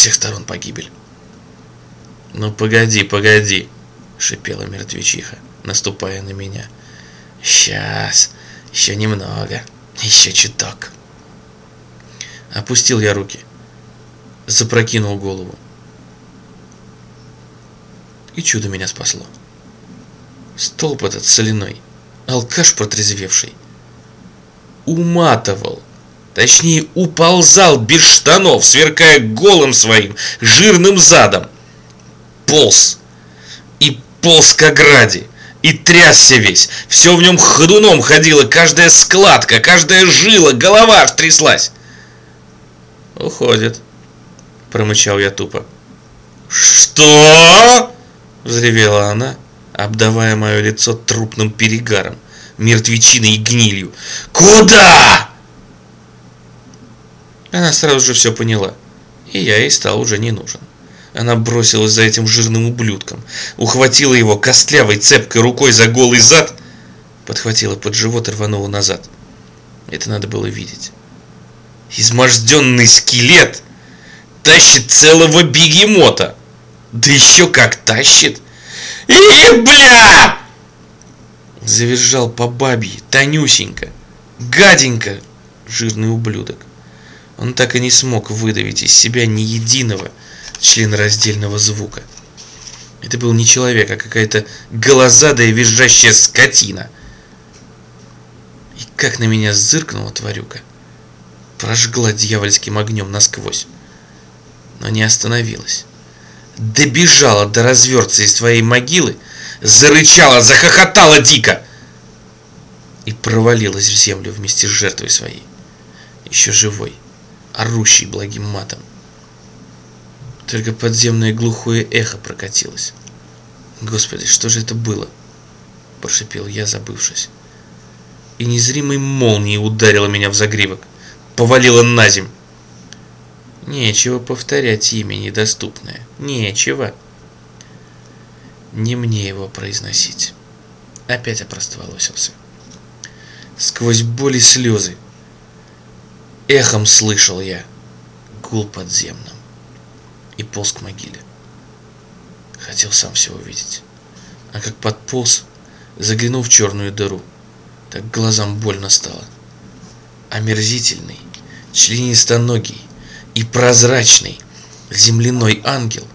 всех сторон погибель. «Ну погоди, погоди!» — шипела мертвечиха, наступая на меня. «Сейчас, еще немного, еще чуток». Опустил я руки, запрокинул голову. И чудо меня спасло. Столб этот соляной, алкаш протрезвевший, уматывал, точнее уползал без штанов, сверкая голым своим жирным задом. Полз и полз к ограде, и трясся весь, все в нем ходуном ходило, каждая складка, каждая жила, голова аж тряслась. «Уходит», — промычал я тупо. «Что?» — взревела она, обдавая мое лицо трупным перегаром, мертвечиной и гнилью. «Куда?» Она сразу же все поняла, и я ей стал уже не нужен. Она бросилась за этим жирным ублюдком, ухватила его костлявой цепкой рукой за голый зад, подхватила под живот и рванула назад. Это надо было видеть. Изможденный скелет тащит целого бегемота. Да еще как тащит. И, бля! Завизжал по бабье, тонюсенько, гаденько, жирный ублюдок. Он так и не смог выдавить из себя ни единого членораздельного звука. Это был не человек, а какая-то голозадая визжащая скотина. И как на меня зыркнула тварюка. Прожгла дьявольским огнем насквозь. Но не остановилась. Добежала до разверца из твоей могилы, зарычала, захохотала дико и провалилась в землю вместе с жертвой своей, еще живой орущий благим матом. Только подземное глухое эхо прокатилось. Господи, что же это было? Прошипел я, забывшись. И незримой молнией ударила меня в загривок. Повалила на земь. Нечего повторять имя недоступное. Нечего. Не мне его произносить. Опять опростоволосился. Сквозь боль и слезы Эхом слышал я гул подземным и полз к могиле. Хотел сам все увидеть. А как подполз, заглянул в черную дыру, так глазам больно стало. Омерзительный, членистоногий и прозрачный земляной ангел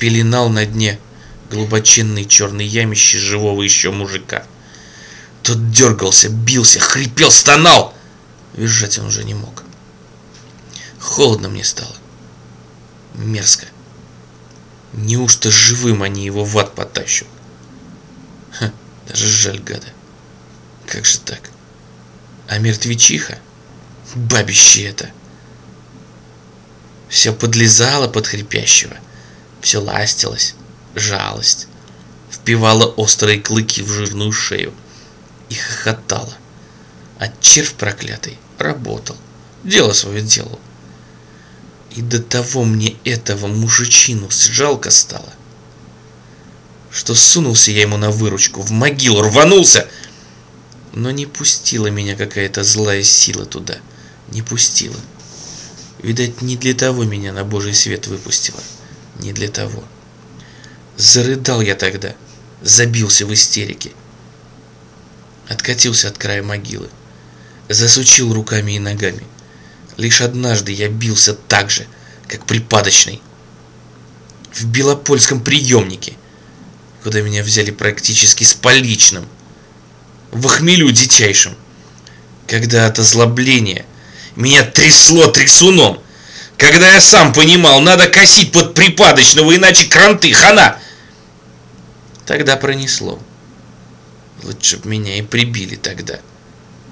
пеленал на дне глубоченной черной ямище живого еще мужика. Тот дергался, бился, хрипел, стонал — Визжать он уже не мог. Холодно мне стало. Мерзко. Неужто живым они его в ад потащат? Ха, даже жаль гада. Как же так? А мертвечиха? Бабище это! Все подлезало под хрипящего, все ластилось, жалость, впивала острые клыки в жирную шею и хохотала. А червь проклятый работал, дело свое делал. И до того мне этого мужичину жалко стало, что сунулся я ему на выручку, в могилу рванулся, но не пустила меня какая-то злая сила туда, не пустила. Видать, не для того меня на божий свет выпустила, не для того. Зарыдал я тогда, забился в истерике, откатился от края могилы засучил руками и ногами. Лишь однажды я бился так же, как припадочный. В Белопольском приемнике, куда меня взяли практически с поличным. В охмелю дичайшим. Когда от озлобления меня трясло трясуном. Когда я сам понимал, надо косить под припадочного, иначе кранты, хана. Тогда пронесло. Лучше б меня и прибили тогда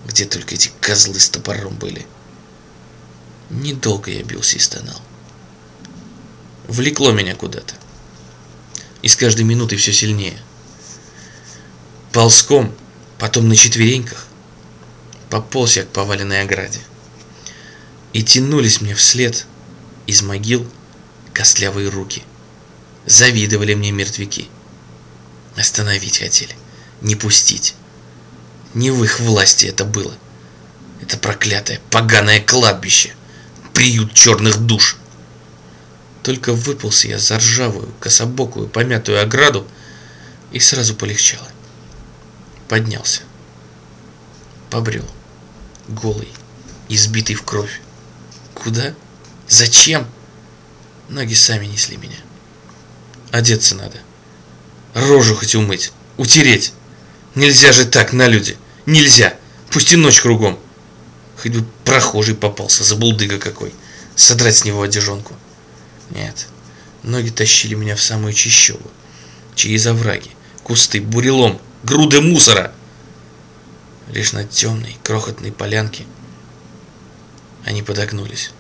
где только эти козлы с топором были. Недолго я бился и стонал. Влекло меня куда-то. И с каждой минутой все сильнее. Ползком, потом на четвереньках, пополз я к поваленной ограде. И тянулись мне вслед из могил костлявые руки. Завидовали мне мертвяки. Остановить хотели, не пустить. Не в их власти это было. Это проклятое, поганое кладбище. Приют черных душ. Только выпался я за ржавую, кособокую, помятую ограду, и сразу полегчало. Поднялся. Побрел. Голый, избитый в кровь. Куда? Зачем? Ноги сами несли меня. Одеться надо. Рожу хоть умыть, утереть. Нельзя же так на люди. Нельзя. Пусть и ночь кругом. Хоть бы прохожий попался, забулдыга какой. Содрать с него одежонку. Нет. Ноги тащили меня в самую чищобу. Через овраги, кусты, бурелом, груды мусора. Лишь на темной, крохотной полянке они подогнулись.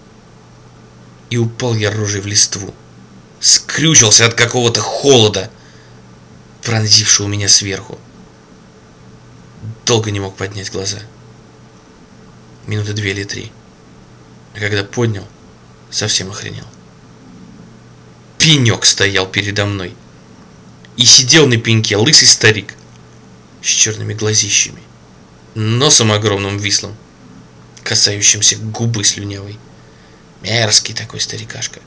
И упал я рожей в листву. Скрючился от какого-то холода, пронзившего меня сверху. Долго не мог поднять глаза. Минуты две или три. А когда поднял, совсем охренел. Пенек стоял передо мной. И сидел на пеньке лысый старик с черными глазищами, носом огромным вислым, касающимся губы слюнявой. Мерзкий такой старикашка,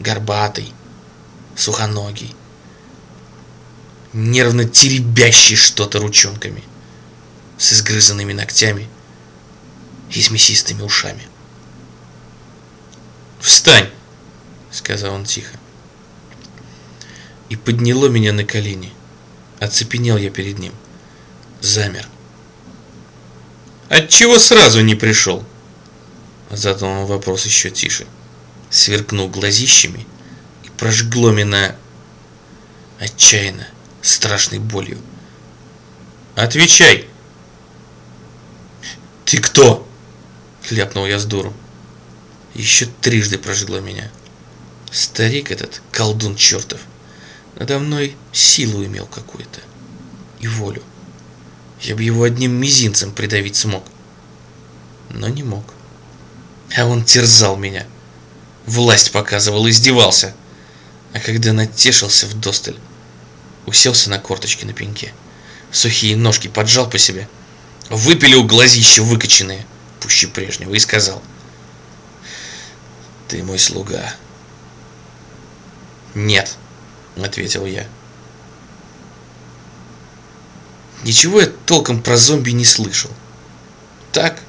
горбатый, сухоногий, нервно теребящий что-то ручонками, с изгрызанными ногтями и с мясистыми ушами. «Встань!» — сказал он тихо. И подняло меня на колени. Оцепенел я перед ним. Замер. «Отчего сразу не пришел?» Задал он вопрос еще тише. Сверкнул глазищами и прожгло меня отчаянно, страшной болью. «Отвечай!» «Ты кто?» — ляпнул я с дуру. Еще трижды прожгло меня. Старик этот, колдун чертов, надо мной силу имел какую-то и волю. Я бы его одним мизинцем придавить смог, но не мог. А он терзал меня, власть показывал, издевался. А когда натешился в досталь, уселся на корточки на пеньке, сухие ножки поджал по себе, выпилил глазища выкоченные, пуще прежнего, и сказал, «Ты мой слуга». «Нет», — ответил я. Ничего я толком про зомби не слышал. Так,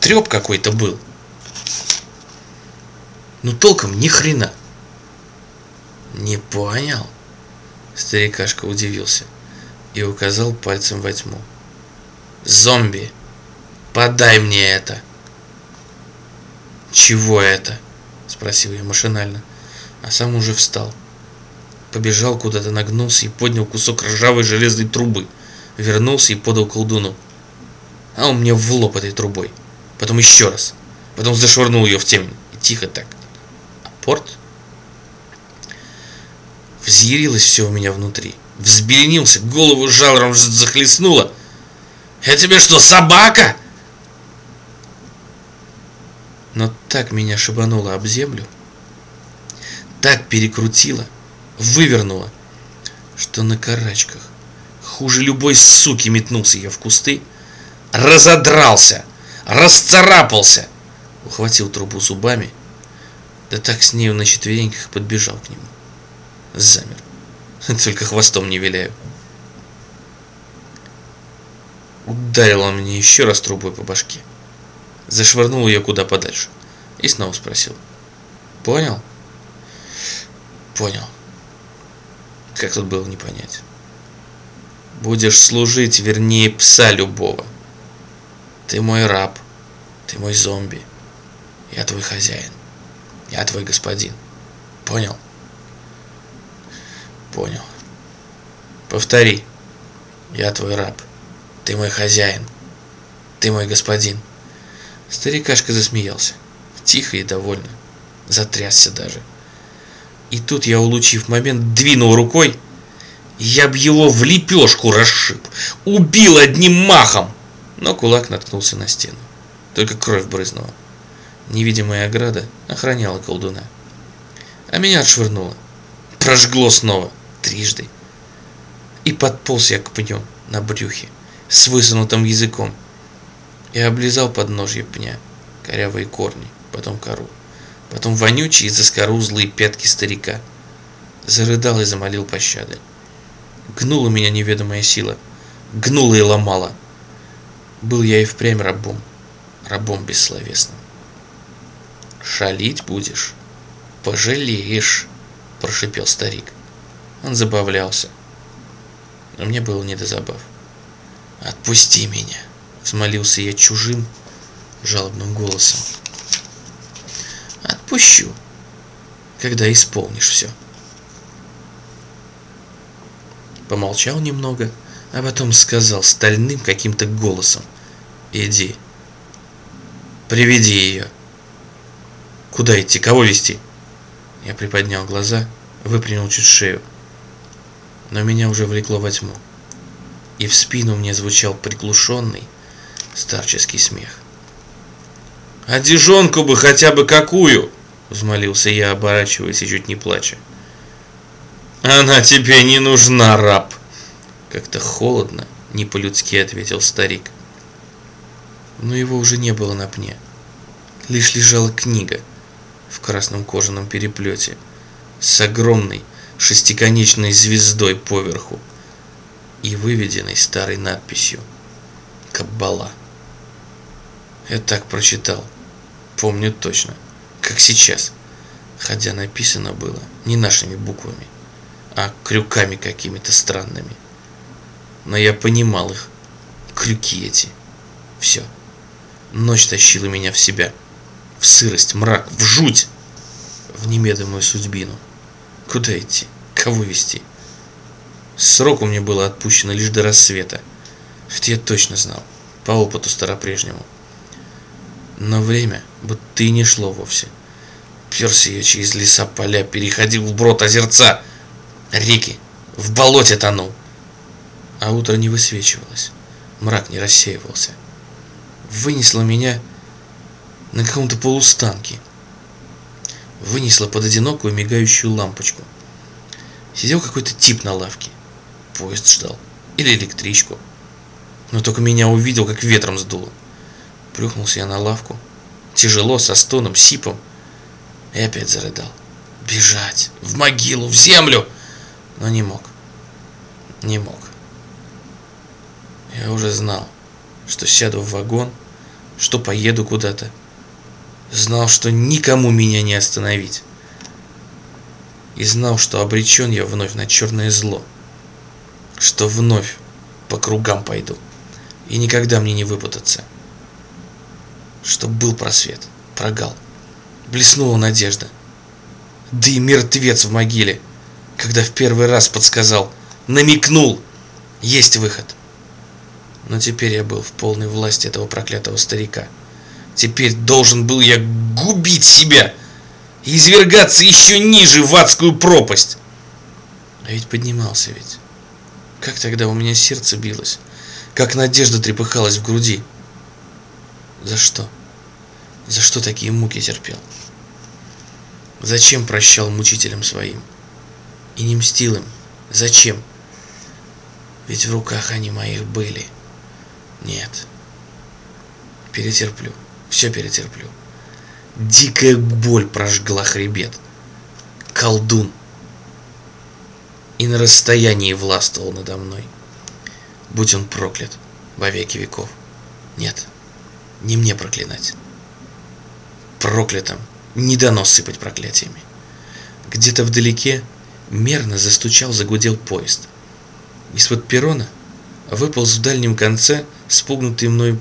треп какой-то был. Ну толком ни хрена. Не понял. Старикашка удивился и указал пальцем во тьму. Зомби, подай мне это. Чего это? Спросил я машинально, а сам уже встал. Побежал куда-то, нагнулся и поднял кусок ржавой железной трубы. Вернулся и подал колдуну. А он мне в лоб этой трубой. Потом еще раз. Потом зашвырнул ее в темень. И тихо так. А порт? Взъярилось все у меня внутри. Взбеленился, голову жалом захлестнуло. «Я тебе что, собака?» Но так меня шибануло об землю, так перекрутило, вывернуло, что на карачках, хуже любой суки метнулся я в кусты, разодрался, расцарапался, ухватил трубу зубами, да так с нею на четвереньках подбежал к нему. Замер. Только хвостом не виляю. Ударил он мне еще раз трубой по башке. Зашвырнул ее куда подальше. И снова спросил. Понял? Понял. Как тут было не понять. Будешь служить, вернее, пса любого. Ты мой раб. Ты мой зомби. Я твой хозяин. Я твой господин. Понял? Понял. Повтори. Я твой раб. Ты мой хозяин. Ты мой господин. Старикашка засмеялся. Тихо и довольно. Затрясся даже. И тут я, улучив момент, двинул рукой. Я б его в лепешку расшиб. Убил одним махом. Но кулак наткнулся на стену. Только кровь брызнула. Невидимая ограда охраняла колдуна. А меня отшвырнуло. Прожгло снова трижды. И подполз я к пню на брюхе с высунутым языком и облизал подножье пня, корявые корни, потом кору. потом вонючие и заскорузлые пятки старика. Зарыдал и замолил пощады. Гнула меня неведомая сила. Гнула и ломала. Был я и впрямь рабом. Рабом бессловесным. «Шалить будешь? Пожалеешь!» – прошипел старик. Он забавлялся. Но мне было не до забав. «Отпусти меня!» – взмолился я чужим, жалобным голосом. «Отпущу, когда исполнишь все». Помолчал немного, а потом сказал стальным каким-то голосом. «Иди, приведи ее». «Куда идти? Кого вести?» Я приподнял глаза, выпрямил чуть шею. Но меня уже влекло во тьму. И в спину мне звучал приглушенный старческий смех. «А дежонку бы хотя бы какую!» Взмолился я, оборачиваясь и чуть не плача. «Она тебе не нужна, раб!» Как-то холодно, не по-людски ответил старик. Но его уже не было на пне. Лишь лежала книга в красном кожаном переплете с огромной шестиконечной звездой поверху и выведенной старой надписью «Каббала». Я так прочитал, помню точно, как сейчас, хотя написано было не нашими буквами, а крюками какими-то странными. Но я понимал их, крюки эти. Все. Ночь тащила меня в себя, в сырость, мрак, в жуть, в немедомую судьбину. Куда идти? Кого вести? Сроку мне было отпущено лишь до рассвета. Хотя я точно знал, по опыту старопрежнему. Но время будто и не шло вовсе. Перся я через леса, поля, переходил в брод озерца, реки, в болоте тонул. А утро не высвечивалось, мрак не рассеивался. Вынесло меня на каком-то полустанке. Вынесло под одинокую мигающую лампочку. Сидел какой-то тип на лавке. Поезд ждал. Или электричку. Но только меня увидел, как ветром сдуло. Плюхнулся я на лавку. Тяжело, со стоном, сипом. И опять зарыдал. Бежать. В могилу, в землю. Но не мог. Не мог. Я уже знал, что сяду в вагон, что поеду куда-то. Знал, что никому меня не остановить. И знал, что обречен я вновь на черное зло. Что вновь по кругам пойду. И никогда мне не выпутаться что был просвет, прогал. Блеснула надежда. Да и мертвец в могиле, когда в первый раз подсказал, намекнул, есть выход. Но теперь я был в полной власти этого проклятого старика. Теперь должен был я губить себя и извергаться еще ниже в адскую пропасть. А ведь поднимался ведь. Как тогда у меня сердце билось, как надежда трепыхалась в груди. За что? За что такие муки терпел? Зачем прощал мучителям своим? И не мстил им? Зачем? Ведь в руках они моих были. Нет. Перетерплю. Все перетерплю. Дикая боль прожгла хребет. Колдун. И на расстоянии властвовал надо мной. Будь он проклят во веки веков. Нет, не мне проклинать проклятым не дано сыпать проклятиями. Где-то вдалеке мерно застучал, загудел поезд. Из-под перона выполз в дальнем конце спугнутый мной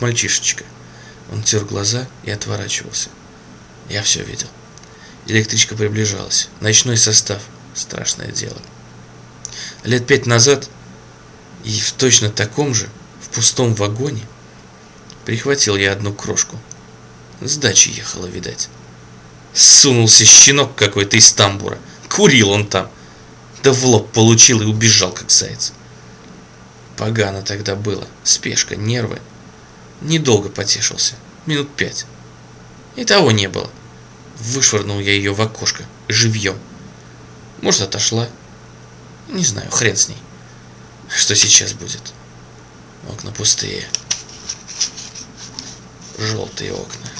мальчишечка. Он тер глаза и отворачивался. Я все видел. Электричка приближалась. Ночной состав. Страшное дело. Лет пять назад и в точно таком же, в пустом вагоне, прихватил я одну крошку – с дачи ехала, видать. Сунулся щенок какой-то из тамбура. Курил он там. Да в лоб получил и убежал, как заяц. Погано тогда было. Спешка, нервы. Недолго потешился. Минут пять. И того не было. Вышвырнул я ее в окошко. Живьем. Может, отошла. Не знаю, хрен с ней. Что сейчас будет? Окна пустые. Желтые окна.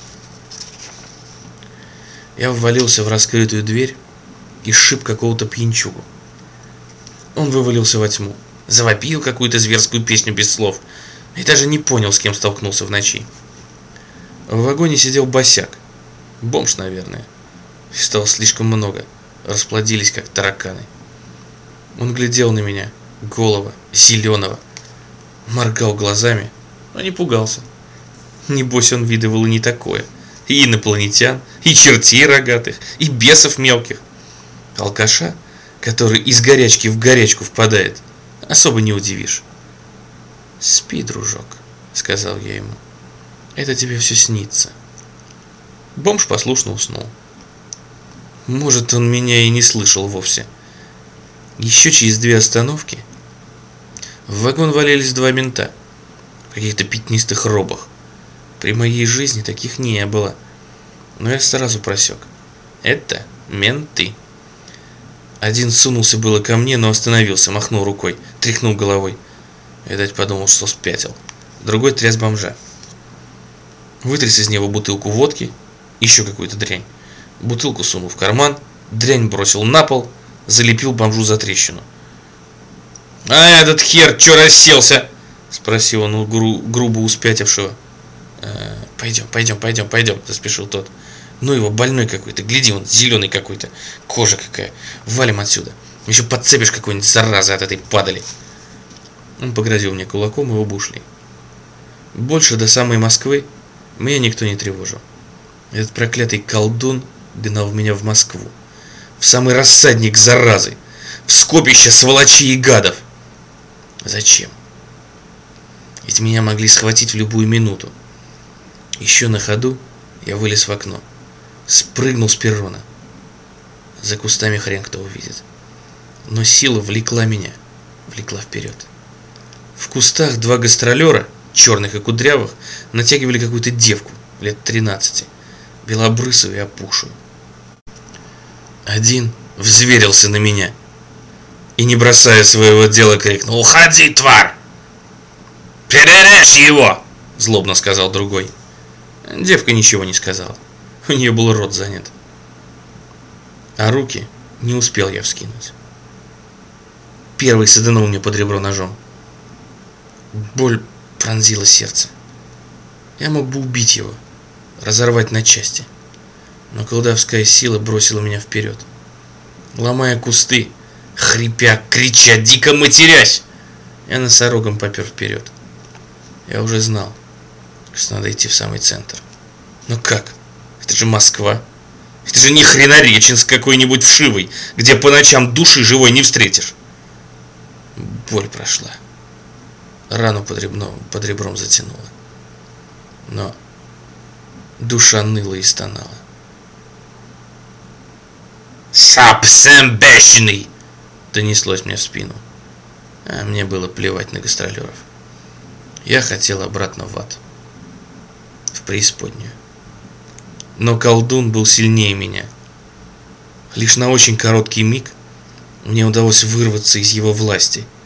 Я ввалился в раскрытую дверь и сшиб какого-то пьянчугу. Он вывалился во тьму, завопил какую-то зверскую песню без слов и даже не понял, с кем столкнулся в ночи. В вагоне сидел босяк, бомж, наверное. Стало слишком много, расплодились как тараканы. Он глядел на меня, голого, зеленого, моргал глазами, но не пугался. Небось, он видывал и не такое. И инопланетян, и чертей рогатых, и бесов мелких. Алкаша, который из горячки в горячку впадает, особо не удивишь. «Спи, дружок», — сказал я ему. «Это тебе все снится». Бомж послушно уснул. Может, он меня и не слышал вовсе. Еще через две остановки в вагон валялись два мента в каких-то пятнистых робах. При моей жизни таких не было. Но я сразу просек. Это менты. Один сунулся было ко мне, но остановился, махнул рукой, тряхнул головой. Видать, подумал, что спятил. Другой тряс бомжа. Вытряс из него бутылку водки, еще какую-то дрянь. Бутылку сунул в карман, дрянь бросил на пол, залепил бомжу за трещину. «А этот хер чё расселся?» Спросил он у гру грубо успятившего. «Э, «Пойдем, пойдем, пойдем, пойдем», заспешил тот. Ну его больной какой-то, гляди, он зеленый какой-то, кожа какая. Валим отсюда. Еще подцепишь какой-нибудь заразы от этой падали. Он погрозил мне кулаком, и оба ушли. Больше до самой Москвы меня никто не тревожил. Этот проклятый колдун гнал меня в Москву. В самый рассадник заразы. В скопище сволочей и гадов. Зачем? Ведь меня могли схватить в любую минуту. Еще на ходу я вылез в окно спрыгнул с перрона. За кустами хрен кто увидит. Но сила влекла меня, влекла вперед. В кустах два гастролера, черных и кудрявых, натягивали какую-то девку лет 13, белобрысую и опухшую. Один взверился на меня и, не бросая своего дела, крикнул «Уходи, тварь! Перережь его!» злобно сказал другой. Девка ничего не сказала. У нее был рот занят. А руки не успел я вскинуть. Первый саданул мне под ребро ножом. Боль пронзила сердце. Я мог бы убить его, разорвать на части. Но колдовская сила бросила меня вперед. Ломая кусты, хрипя, крича, дико матерясь, я носорогом попер вперед. Я уже знал, что надо идти в самый центр. Но как? Это же Москва. Это же не Хренореченск какой-нибудь вшивый, где по ночам души живой не встретишь. Боль прошла. Рану под, ребном, под ребром затянула. Но душа ныла и стонала. «Совсем бешеный!» Донеслось мне в спину. А мне было плевать на гастролеров. Я хотел обратно в ад. В преисподнюю. Но колдун был сильнее меня. Лишь на очень короткий миг мне удалось вырваться из его власти –